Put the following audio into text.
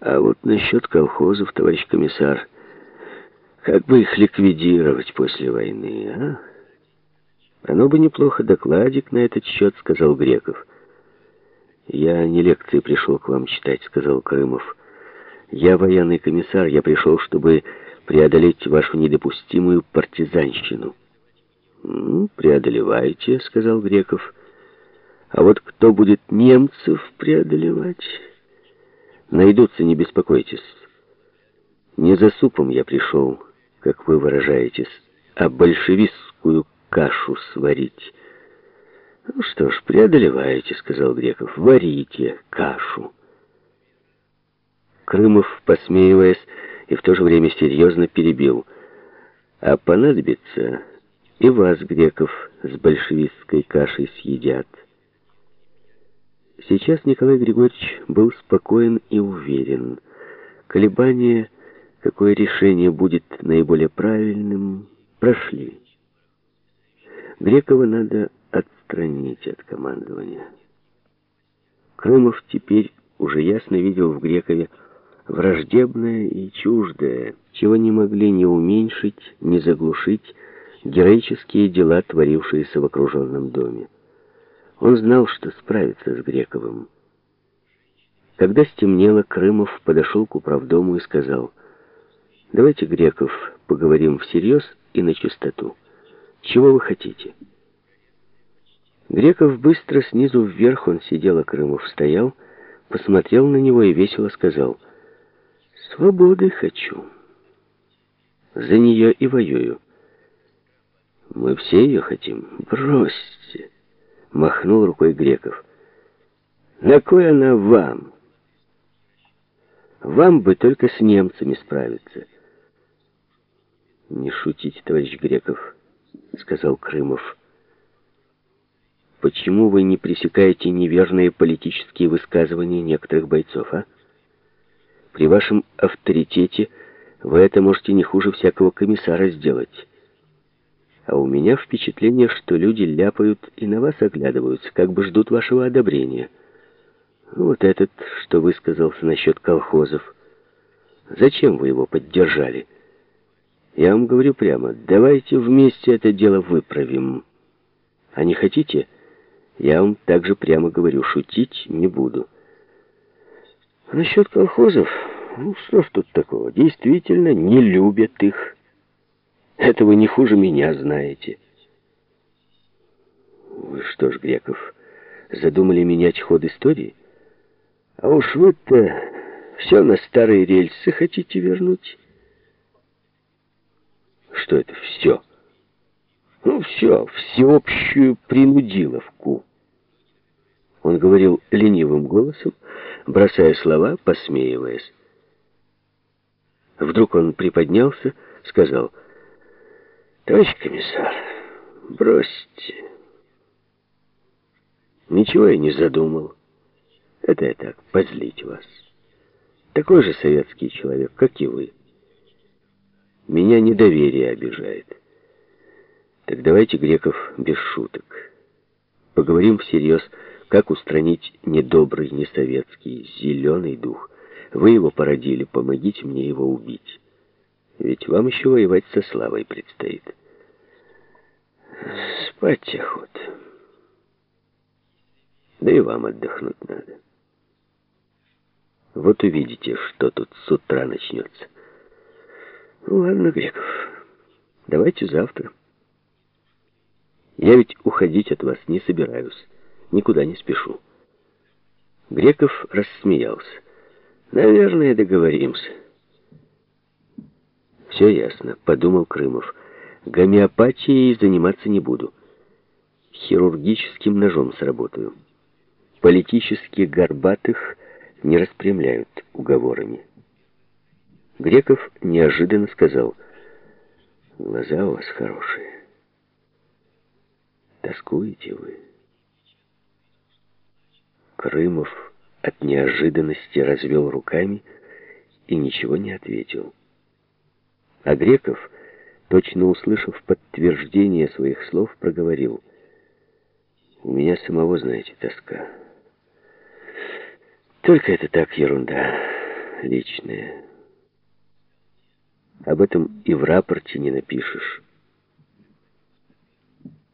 А вот насчет колхозов, товарищ комиссар, как бы их ликвидировать после войны, а? Оно бы неплохо докладик на этот счет, сказал Греков. Я не лекции пришел к вам читать, сказал Крымов. Я военный комиссар, я пришел, чтобы преодолеть вашу недопустимую партизанщину. «Преодолевайте», — сказал Греков. «А вот кто будет немцев преодолевать?» «Найдутся, не беспокойтесь. Не за супом я пришел, как вы выражаетесь, а большевистскую кашу сварить». «Ну что ж, преодолевайте», — сказал Греков. «Варите кашу». Крымов, посмеиваясь и в то же время серьезно перебил. «А понадобится...» И вас, греков, с большевистской кашей съедят. Сейчас Николай Григорьевич был спокоен и уверен. Колебания, какое решение будет наиболее правильным, прошли. Грекова надо отстранить от командования. Крымов теперь уже ясно видел в Грекове враждебное и чуждое, чего не могли ни уменьшить, ни заглушить героические дела, творившиеся в окруженном доме. Он знал, что справится с Грековым. Когда стемнело, Крымов подошел к управдому и сказал, «Давайте, Греков, поговорим всерьез и на чистоту. Чего вы хотите?» Греков быстро снизу вверх, он сидел, а Крымов стоял, посмотрел на него и весело сказал, «Свободы хочу. За нее и воюю». Мы все ее хотим. Бросьте. Махнул рукой Греков. На кой она вам? Вам бы только с немцами справиться. Не шутите, товарищ Греков, сказал Крымов. Почему вы не пресекаете неверные политические высказывания некоторых бойцов, а? При вашем авторитете вы это можете не хуже всякого комиссара сделать. А у меня впечатление, что люди ляпают и на вас оглядываются, как бы ждут вашего одобрения. Вот этот, что высказался насчет колхозов. Зачем вы его поддержали? Я вам говорю прямо, давайте вместе это дело выправим. А не хотите? Я вам также прямо говорю, шутить не буду. насчет колхозов, ну что ж тут такого, действительно не любят их. Это вы не хуже меня знаете. Вы что ж, Греков, задумали менять ход истории? А уж вы-то все на старые рельсы хотите вернуть? Что это все? Ну, все, всеобщую принудиловку. Он говорил ленивым голосом, бросая слова, посмеиваясь. Вдруг он приподнялся, сказал — Товарищ комиссар, бросьте. Ничего я не задумал. Это я так, позлить вас. Такой же советский человек, как и вы. Меня недоверие обижает. Так давайте, Греков, без шуток. Поговорим всерьез, как устранить недобрый, несоветский, зеленый дух. Вы его породили, помогите мне его убить. Ведь вам еще воевать со славой предстоит. Спать охота. Да и вам отдохнуть надо. Вот увидите, что тут с утра начнется. Ну, ладно, Греков, давайте завтра. Я ведь уходить от вас не собираюсь, никуда не спешу. Греков рассмеялся. Наверное, договоримся. Все ясно, подумал Крымов. Гомеопатией заниматься не буду. Хирургическим ножом сработаю. Политически горбатых не распрямляют уговорами. Греков неожиданно сказал, «Глаза у вас хорошие. Тоскуете вы?» Крымов от неожиданности развел руками и ничего не ответил. А Греков точно услышав подтверждение своих слов, проговорил. «У меня самого, знаете, тоска. Только это так ерунда. личное. Об этом и в рапорте не напишешь.